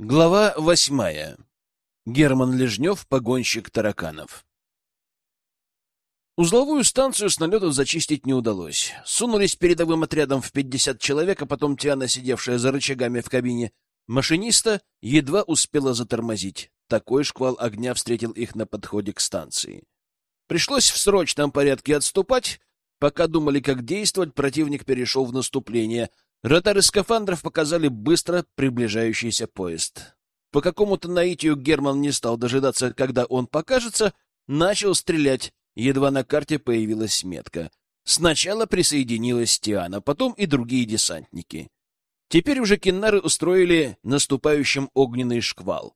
Глава восьмая. Герман Лежнев, погонщик тараканов. Узловую станцию с налету зачистить не удалось. Сунулись передовым отрядом в пятьдесят человек, а потом Тиана, сидевшая за рычагами в кабине, машиниста едва успела затормозить. Такой шквал огня встретил их на подходе к станции. Пришлось в срочном порядке отступать. Пока думали, как действовать, противник перешел в наступление — Радары скафандров показали быстро приближающийся поезд. По какому-то наитию Герман не стал дожидаться, когда он покажется, начал стрелять, едва на карте появилась метка. Сначала присоединилась Тиана, потом и другие десантники. Теперь уже киннары устроили наступающим огненный шквал.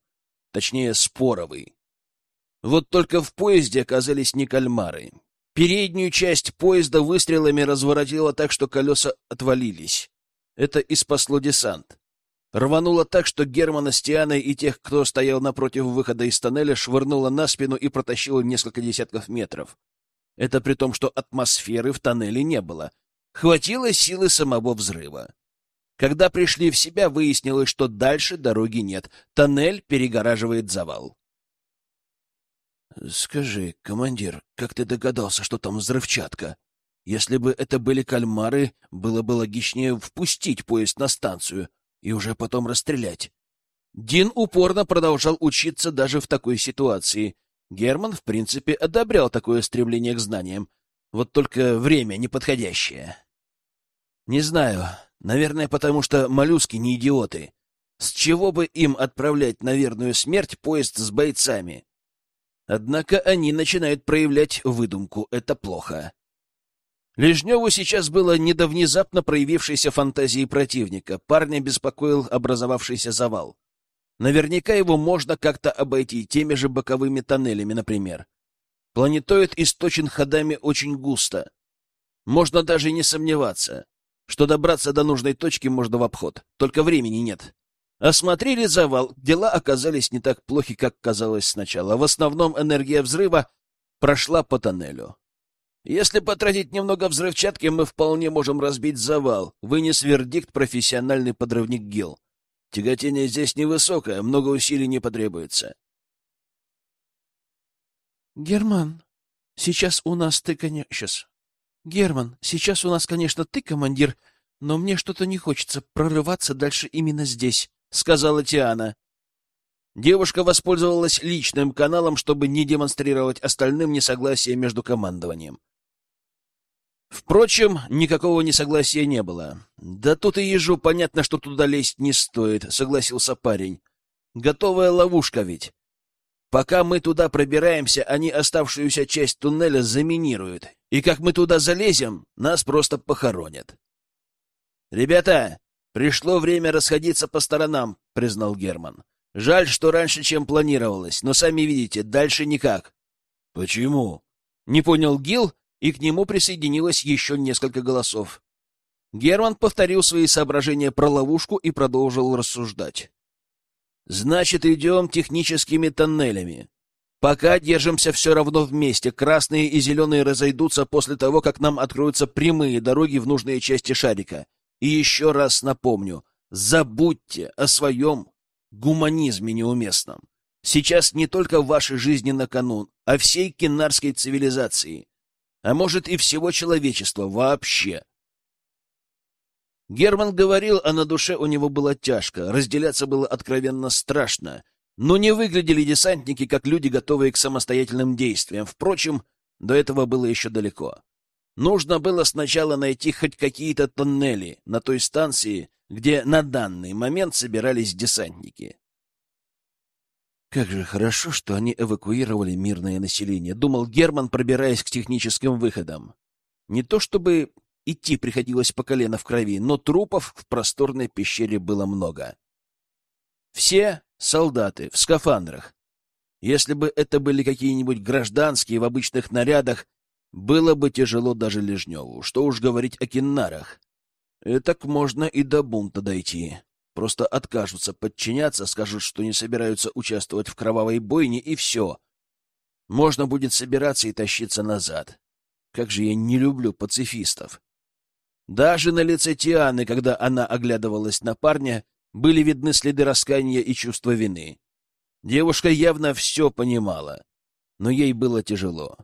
Точнее, споровый. Вот только в поезде оказались не кальмары. Переднюю часть поезда выстрелами разворотило так, что колеса отвалились. Это и спасло десант. Рвануло так, что Германа с Тианой и тех, кто стоял напротив выхода из тоннеля, швырнуло на спину и протащило несколько десятков метров. Это при том, что атмосферы в тоннеле не было. Хватило силы самого взрыва. Когда пришли в себя, выяснилось, что дальше дороги нет. Тоннель перегораживает завал. — Скажи, командир, как ты догадался, что там взрывчатка? Если бы это были кальмары, было бы логичнее впустить поезд на станцию и уже потом расстрелять. Дин упорно продолжал учиться даже в такой ситуации. Герман, в принципе, одобрял такое стремление к знаниям. Вот только время неподходящее. Не знаю. Наверное, потому что моллюски не идиоты. С чего бы им отправлять на верную смерть поезд с бойцами? Однако они начинают проявлять выдумку. Это плохо. Лежневу сейчас было не до внезапно проявившейся фантазии противника. Парня беспокоил образовавшийся завал. Наверняка его можно как-то обойти теми же боковыми тоннелями, например. Планетоид источен ходами очень густо. Можно даже не сомневаться, что добраться до нужной точки можно в обход, только времени нет. Осмотрели завал, дела оказались не так плохи, как казалось сначала. В основном энергия взрыва прошла по тоннелю. Если потратить немного взрывчатки, мы вполне можем разбить завал, вынес вердикт профессиональный подрывник ГИЛ. Тяготение здесь невысокое, много усилий не потребуется. Герман, сейчас у нас ты, конечно... Герман, сейчас у нас, конечно, ты командир, но мне что-то не хочется прорываться дальше именно здесь, — сказала Тиана. Девушка воспользовалась личным каналом, чтобы не демонстрировать остальным несогласие между командованием. Впрочем, никакого несогласия не было. Да тут и ежу понятно, что туда лезть не стоит, согласился парень. Готовая ловушка ведь. Пока мы туда пробираемся, они оставшуюся часть туннеля заминируют. И как мы туда залезем, нас просто похоронят. Ребята, пришло время расходиться по сторонам, признал Герман. Жаль, что раньше, чем планировалось, но сами видите, дальше никак. Почему? Не понял Гил и к нему присоединилось еще несколько голосов. Герман повторил свои соображения про ловушку и продолжил рассуждать. «Значит, идем техническими тоннелями. Пока держимся все равно вместе. Красные и зеленые разойдутся после того, как нам откроются прямые дороги в нужные части шарика. И еще раз напомню, забудьте о своем гуманизме неуместном. Сейчас не только вашей жизни на кону, а всей кинарской цивилизации а может и всего человечества вообще. Герман говорил, а на душе у него было тяжко, разделяться было откровенно страшно, но не выглядели десантники как люди, готовые к самостоятельным действиям. Впрочем, до этого было еще далеко. Нужно было сначала найти хоть какие-то тоннели на той станции, где на данный момент собирались десантники. Как же хорошо, что они эвакуировали мирное население, думал Герман, пробираясь к техническим выходам. Не то чтобы идти приходилось по колено в крови, но трупов в просторной пещере было много. Все солдаты в скафандрах. Если бы это были какие-нибудь гражданские в обычных нарядах, было бы тяжело даже Лежневу. Что уж говорить о киннарах. И так можно и до бунта дойти. Просто откажутся подчиняться, скажут, что не собираются участвовать в кровавой бойне, и все. Можно будет собираться и тащиться назад. Как же я не люблю пацифистов. Даже на лице Тианы, когда она оглядывалась на парня, были видны следы раскаяния и чувства вины. Девушка явно все понимала, но ей было тяжело.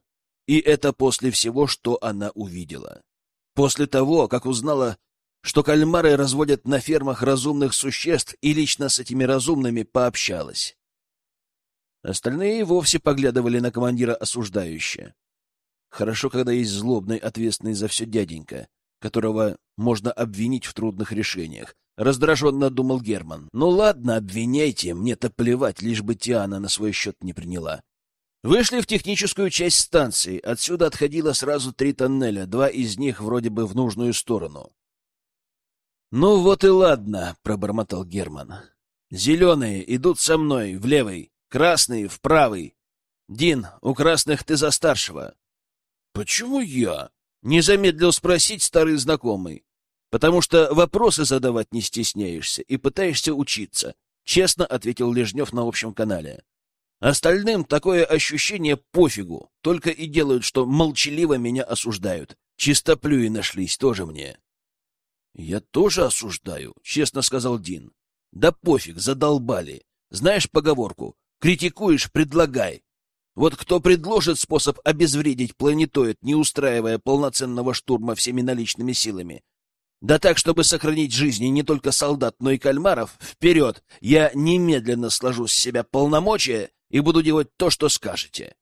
И это после всего, что она увидела. После того, как узнала, что кальмары разводят на фермах разумных существ и лично с этими разумными пообщалась. Остальные вовсе поглядывали на командира осуждающе. Хорошо, когда есть злобный, ответственный за все дяденька, которого можно обвинить в трудных решениях. Раздраженно думал Герман. Ну ладно, обвиняйте, мне-то плевать, лишь бы Тиана на свой счет не приняла. Вышли в техническую часть станции. Отсюда отходило сразу три тоннеля, два из них вроде бы в нужную сторону. «Ну вот и ладно», — пробормотал Герман. «Зеленые идут со мной, в левый, красные — в правый. Дин, у красных ты за старшего». «Почему я?» — не замедлил спросить старый знакомый. «Потому что вопросы задавать не стесняешься и пытаешься учиться», — честно ответил Лежнев на общем канале. «Остальным такое ощущение пофигу, только и делают, что молчаливо меня осуждают. Чистоплюи нашлись тоже мне». «Я тоже осуждаю», — честно сказал Дин. «Да пофиг, задолбали. Знаешь поговорку? Критикуешь — предлагай. Вот кто предложит способ обезвредить планетоид, не устраивая полноценного штурма всеми наличными силами, да так, чтобы сохранить жизни не только солдат, но и кальмаров, вперед! Я немедленно сложу с себя полномочия и буду делать то, что скажете.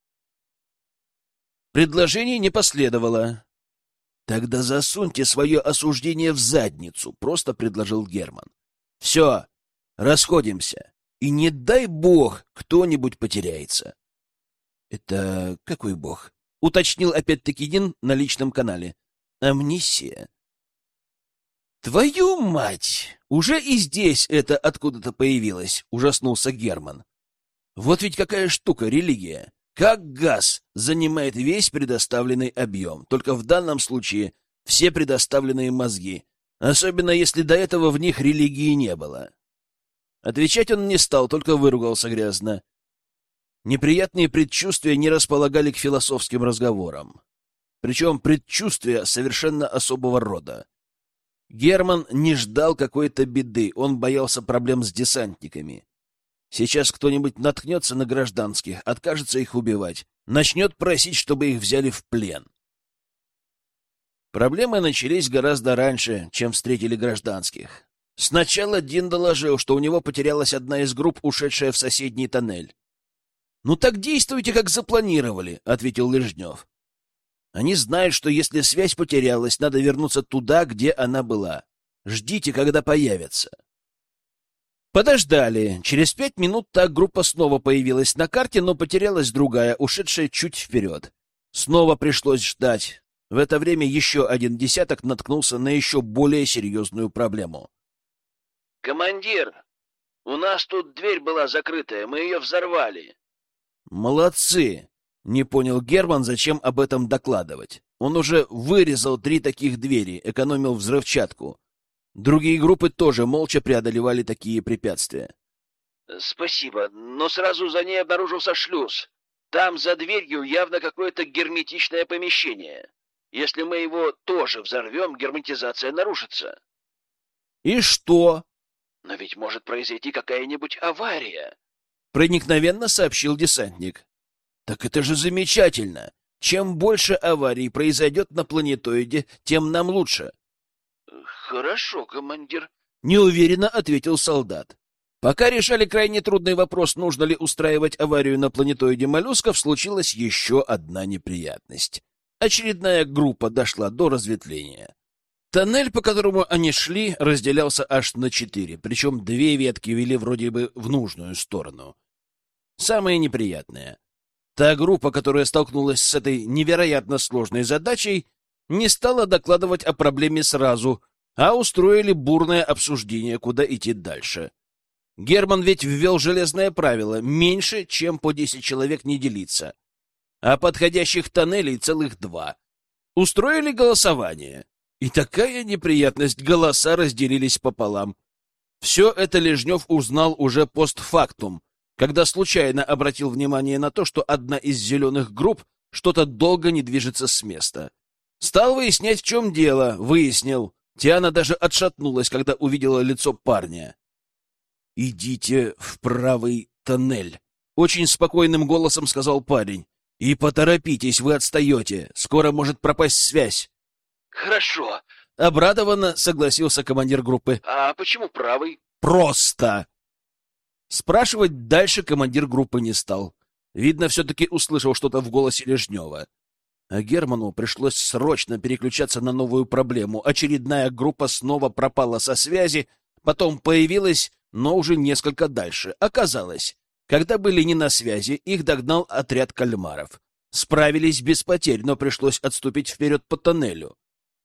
Предложение не последовало. Тогда засуньте свое осуждение в задницу, просто предложил Герман. Все, расходимся. И не дай бог, кто-нибудь потеряется. Это какой бог? Уточнил опять-таки Дин на личном канале. Амнисия. Твою мать! Уже и здесь это откуда-то появилось, ужаснулся Герман. Вот ведь какая штука религия. Как газ занимает весь предоставленный объем, только в данном случае все предоставленные мозги, особенно если до этого в них религии не было. Отвечать он не стал, только выругался грязно. Неприятные предчувствия не располагали к философским разговорам. Причем предчувствия совершенно особого рода. Герман не ждал какой-то беды, он боялся проблем с десантниками. Сейчас кто-нибудь наткнется на гражданских, откажется их убивать, начнет просить, чтобы их взяли в плен. Проблемы начались гораздо раньше, чем встретили гражданских. Сначала Дин доложил, что у него потерялась одна из групп, ушедшая в соседний тоннель. «Ну так действуйте, как запланировали», — ответил Лежнев. «Они знают, что если связь потерялась, надо вернуться туда, где она была. Ждите, когда появятся». Подождали. Через пять минут та группа снова появилась на карте, но потерялась другая, ушедшая чуть вперед. Снова пришлось ждать. В это время еще один десяток наткнулся на еще более серьезную проблему. «Командир, у нас тут дверь была закрытая, мы ее взорвали». «Молодцы!» — не понял Герман, зачем об этом докладывать. Он уже вырезал три таких двери, экономил взрывчатку. Другие группы тоже молча преодолевали такие препятствия. «Спасибо, но сразу за ней обнаружился шлюз. Там за дверью явно какое-то герметичное помещение. Если мы его тоже взорвем, герметизация нарушится». «И что?» «Но ведь может произойти какая-нибудь авария», — проникновенно сообщил десантник. «Так это же замечательно! Чем больше аварий произойдет на планетоиде, тем нам лучше. «Хорошо, командир», — неуверенно ответил солдат. Пока решали крайне трудный вопрос, нужно ли устраивать аварию на планетоиде моллюсков, случилась еще одна неприятность. Очередная группа дошла до разветвления. Тоннель, по которому они шли, разделялся аж на четыре, причем две ветки вели вроде бы в нужную сторону. Самое неприятное. Та группа, которая столкнулась с этой невероятно сложной задачей, не стала докладывать о проблеме сразу, а устроили бурное обсуждение, куда идти дальше. Герман ведь ввел железное правило — меньше, чем по десять человек не делиться. А подходящих тоннелей целых два. Устроили голосование. И такая неприятность, голоса разделились пополам. Все это Лежнев узнал уже постфактум, когда случайно обратил внимание на то, что одна из зеленых групп что-то долго не движется с места. Стал выяснять, в чем дело, выяснил. Тиана даже отшатнулась, когда увидела лицо парня. идите в правый тоннель, — очень спокойным голосом сказал парень. — И поторопитесь, вы отстаете. Скоро может пропасть связь. — Хорошо. Обрадованно согласился командир группы. — А почему правый? — Просто. Спрашивать дальше командир группы не стал. Видно, все-таки услышал что-то в голосе Лежнева. А Герману пришлось срочно переключаться на новую проблему. Очередная группа снова пропала со связи, потом появилась, но уже несколько дальше. Оказалось, когда были не на связи, их догнал отряд кальмаров. Справились без потерь, но пришлось отступить вперед по тоннелю.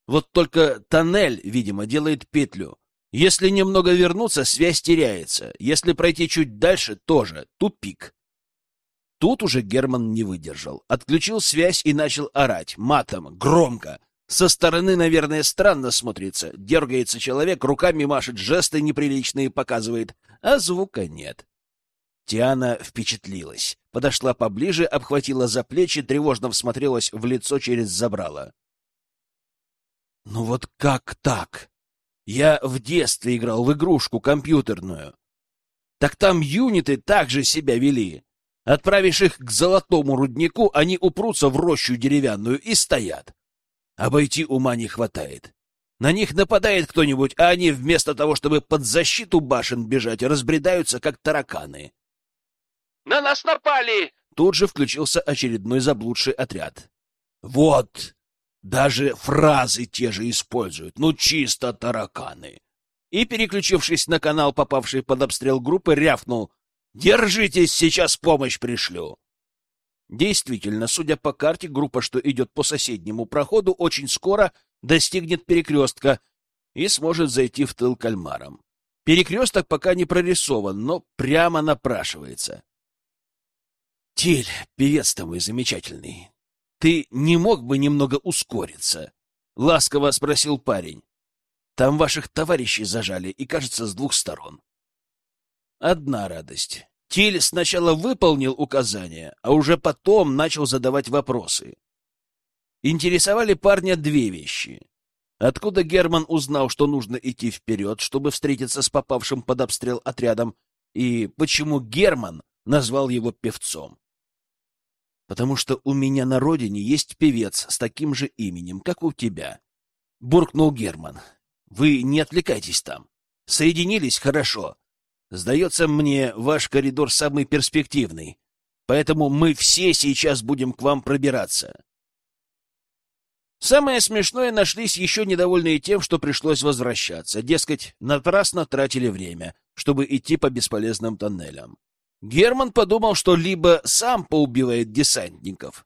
Вот только тоннель, видимо, делает петлю. Если немного вернуться, связь теряется. Если пройти чуть дальше, тоже тупик. Тут уже Герман не выдержал. Отключил связь и начал орать. Матом, громко. Со стороны, наверное, странно смотрится. Дергается человек, руками машет, жесты неприличные показывает, а звука нет. Тиана впечатлилась. Подошла поближе, обхватила за плечи, тревожно всмотрелась в лицо через забрало. «Ну вот как так? Я в детстве играл в игрушку компьютерную. Так там юниты также себя вели. Отправишь их к золотому руднику, они упрутся в рощу деревянную и стоят. Обойти ума не хватает. На них нападает кто-нибудь, а они вместо того, чтобы под защиту башен бежать, разбредаются, как тараканы. «На нас напали!» Тут же включился очередной заблудший отряд. «Вот! Даже фразы те же используют. Ну, чисто тараканы!» И, переключившись на канал, попавший под обстрел группы, рявкнул. Держитесь, сейчас помощь пришлю. Действительно, судя по карте, группа, что идет по соседнему проходу, очень скоро достигнет перекрестка и сможет зайти в тыл кальмарам. Перекресток пока не прорисован, но прямо напрашивается. Тиль, певец-то мой замечательный, ты не мог бы немного ускориться? Ласково спросил парень. Там ваших товарищей зажали, и, кажется, с двух сторон. Одна радость. Тиль сначала выполнил указания, а уже потом начал задавать вопросы. Интересовали парня две вещи. Откуда Герман узнал, что нужно идти вперед, чтобы встретиться с попавшим под обстрел отрядом, и почему Герман назвал его певцом? «Потому что у меня на родине есть певец с таким же именем, как у тебя», — буркнул Герман. «Вы не отвлекайтесь там. Соединились хорошо, Сдается мне, ваш коридор самый перспективный, поэтому мы все сейчас будем к вам пробираться. Самое смешное, нашлись еще недовольные тем, что пришлось возвращаться. Дескать, напрасно тратили время, чтобы идти по бесполезным тоннелям. Герман подумал, что либо сам поубивает десантников,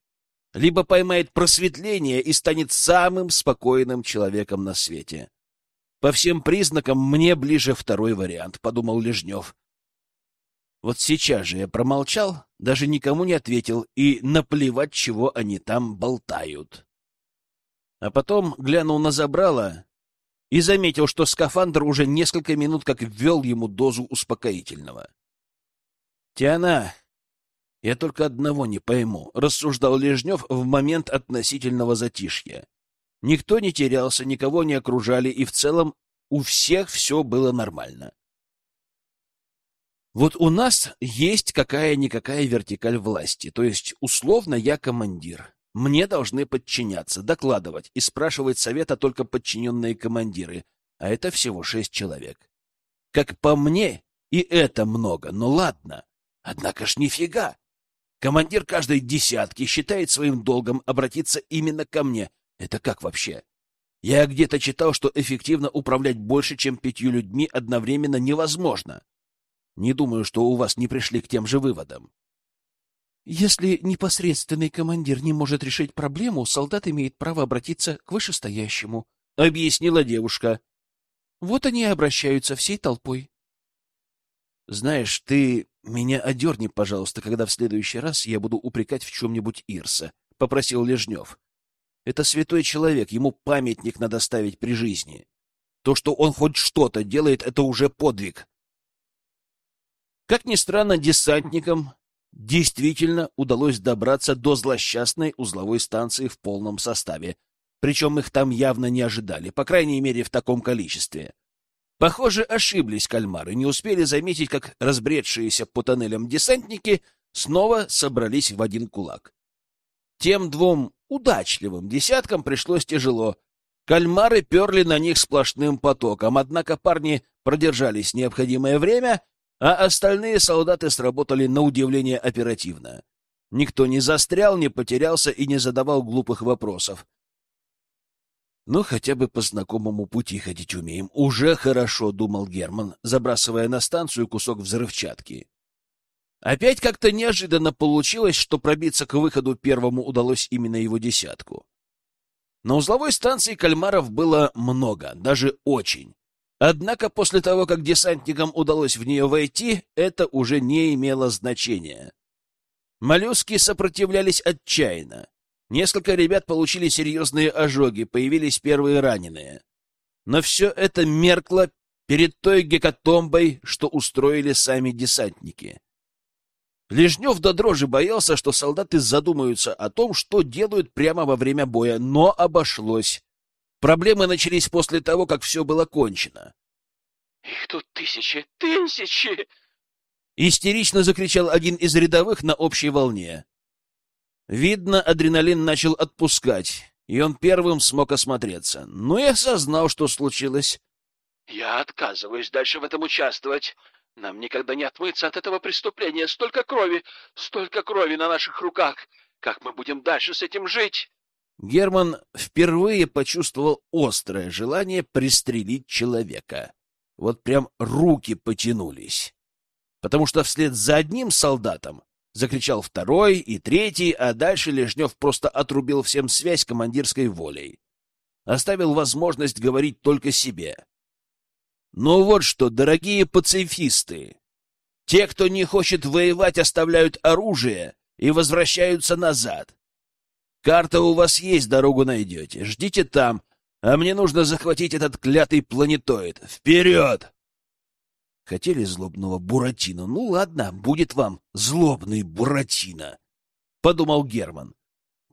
либо поймает просветление и станет самым спокойным человеком на свете. По всем признакам мне ближе второй вариант, — подумал Лежнев. Вот сейчас же я промолчал, даже никому не ответил, и наплевать, чего они там болтают. А потом глянул на забрало и заметил, что скафандр уже несколько минут как ввел ему дозу успокоительного. «Тиана, я только одного не пойму», — рассуждал Лежнев в момент относительного затишья. Никто не терялся, никого не окружали, и в целом у всех все было нормально. Вот у нас есть какая-никакая вертикаль власти, то есть условно я командир. Мне должны подчиняться, докладывать и спрашивать совета только подчиненные командиры, а это всего шесть человек. Как по мне, и это много, но ладно. Однако ж нифига. Командир каждой десятки считает своим долгом обратиться именно ко мне, это как вообще? Я где-то читал, что эффективно управлять больше, чем пятью людьми одновременно невозможно. Не думаю, что у вас не пришли к тем же выводам. Если непосредственный командир не может решить проблему, солдат имеет право обратиться к вышестоящему, — объяснила девушка. Вот они и обращаются всей толпой. — Знаешь, ты меня одерни, пожалуйста, когда в следующий раз я буду упрекать в чем-нибудь Ирса, — попросил Лежнев. Это святой человек, ему памятник надо ставить при жизни. То, что он хоть что-то делает, это уже подвиг. Как ни странно, десантникам действительно удалось добраться до злосчастной узловой станции в полном составе. Причем их там явно не ожидали, по крайней мере, в таком количестве. Похоже, ошиблись кальмары, не успели заметить, как разбредшиеся по тоннелям десантники снова собрались в один кулак. Тем двум удачливым десяткам пришлось тяжело. Кальмары перли на них сплошным потоком, однако парни продержались необходимое время, а остальные солдаты сработали на удивление оперативно. Никто не застрял, не потерялся и не задавал глупых вопросов. «Ну, хотя бы по знакомому пути ходить умеем. Уже хорошо», — думал Герман, забрасывая на станцию кусок взрывчатки. Опять как-то неожиданно получилось, что пробиться к выходу первому удалось именно его десятку. На узловой станции кальмаров было много, даже очень. Однако после того, как десантникам удалось в нее войти, это уже не имело значения. Моллюски сопротивлялись отчаянно. Несколько ребят получили серьезные ожоги, появились первые раненые. Но все это меркло перед той гекатомбой, что устроили сами десантники. Лежнев до дрожи боялся, что солдаты задумаются о том, что делают прямо во время боя, но обошлось. Проблемы начались после того, как все было кончено. «Их тут тысячи, тысячи!» Истерично закричал один из рядовых на общей волне. Видно, адреналин начал отпускать, и он первым смог осмотреться. Но я осознал, что случилось. «Я отказываюсь дальше в этом участвовать. Нам никогда не отмыться от этого преступления. Столько крови, столько крови на наших руках. Как мы будем дальше с этим жить?» Герман впервые почувствовал острое желание пристрелить человека. Вот прям руки потянулись. Потому что вслед за одним солдатом Закричал второй и третий, а дальше Лежнев просто отрубил всем связь командирской волей. Оставил возможность говорить только себе. Ну вот что, дорогие пацифисты, те, кто не хочет воевать, оставляют оружие и возвращаются назад. Карта у вас есть, дорогу найдете. Ждите там, а мне нужно захватить этот клятый планетоид. Вперед! Хотели злобного Буратино? Ну ладно, будет вам злобный Буратино, — подумал Герман.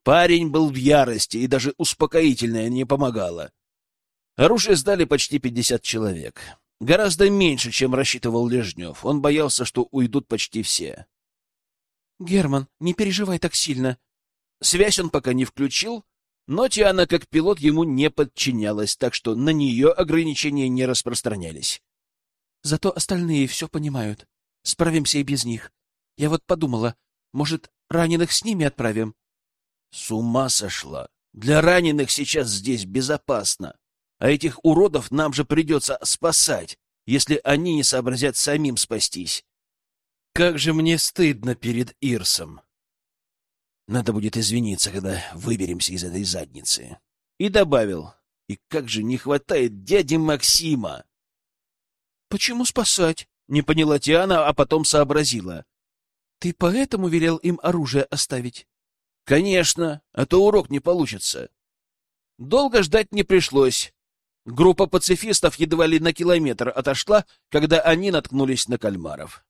Парень был в ярости, и даже успокоительное не помогало. Оружие сдали почти пятьдесят человек. Гораздо меньше, чем рассчитывал Лежнев. Он боялся, что уйдут почти все. — Герман, не переживай так сильно. Связь он пока не включил, но Тиана как пилот ему не подчинялась, так что на нее ограничения не распространялись. Зато остальные все понимают. Справимся и без них. Я вот подумала, может, раненых с ними отправим? С ума сошла. Для раненых сейчас здесь безопасно. А этих уродов нам же придется спасать, если они не сообразят самим спастись. Как же мне стыдно перед Ирсом. Надо будет извиниться, когда выберемся из этой задницы. И добавил, и как же не хватает дяди Максима. Почему спасать? Не поняла Тиана, а потом сообразила. Ты поэтому велел им оружие оставить? Конечно, а то урок не получится. Долго ждать не пришлось. Группа пацифистов едва ли на километр отошла, когда они наткнулись на кальмаров.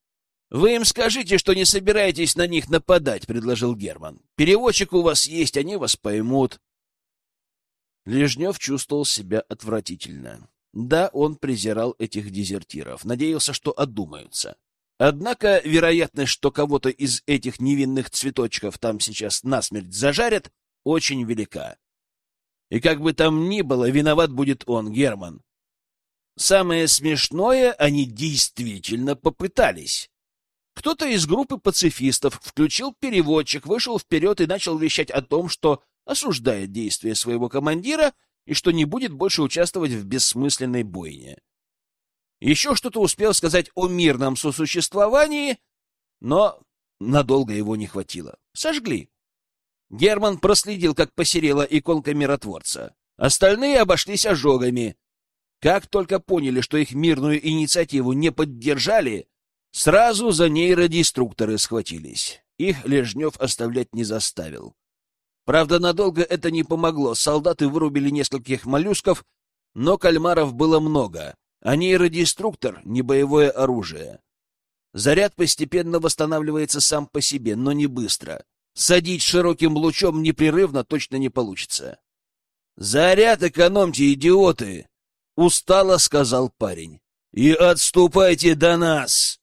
«Вы им скажите, что не собираетесь на них нападать», — предложил Герман. «Переводчик у вас есть, они вас поймут». Лежнев чувствовал себя отвратительно. Да, он презирал этих дезертиров, надеялся, что одумаются. Однако вероятность, что кого-то из этих невинных цветочков там сейчас насмерть зажарят, очень велика. И как бы там ни было, виноват будет он, Герман. Самое смешное, они действительно попытались. Кто-то из группы пацифистов включил переводчик, вышел вперед и начал вещать о том, что осуждает действия своего командира и что не будет больше участвовать в бессмысленной бойне. Еще что-то успел сказать о мирном сосуществовании, но надолго его не хватило. Сожгли. Герман проследил, как посерела иконка миротворца. Остальные обошлись ожогами. Как только поняли, что их мирную инициативу не поддержали, сразу за нейродеструкторы схватились. Их Лежнев оставлять не заставил. Правда, надолго это не помогло. Солдаты вырубили нескольких моллюсков, но кальмаров было много, а нейродеструктор — не боевое оружие. Заряд постепенно восстанавливается сам по себе, но не быстро. Садить широким лучом непрерывно точно не получится. «Заряд экономьте, идиоты!» — устало сказал парень. и отступайте до нас!»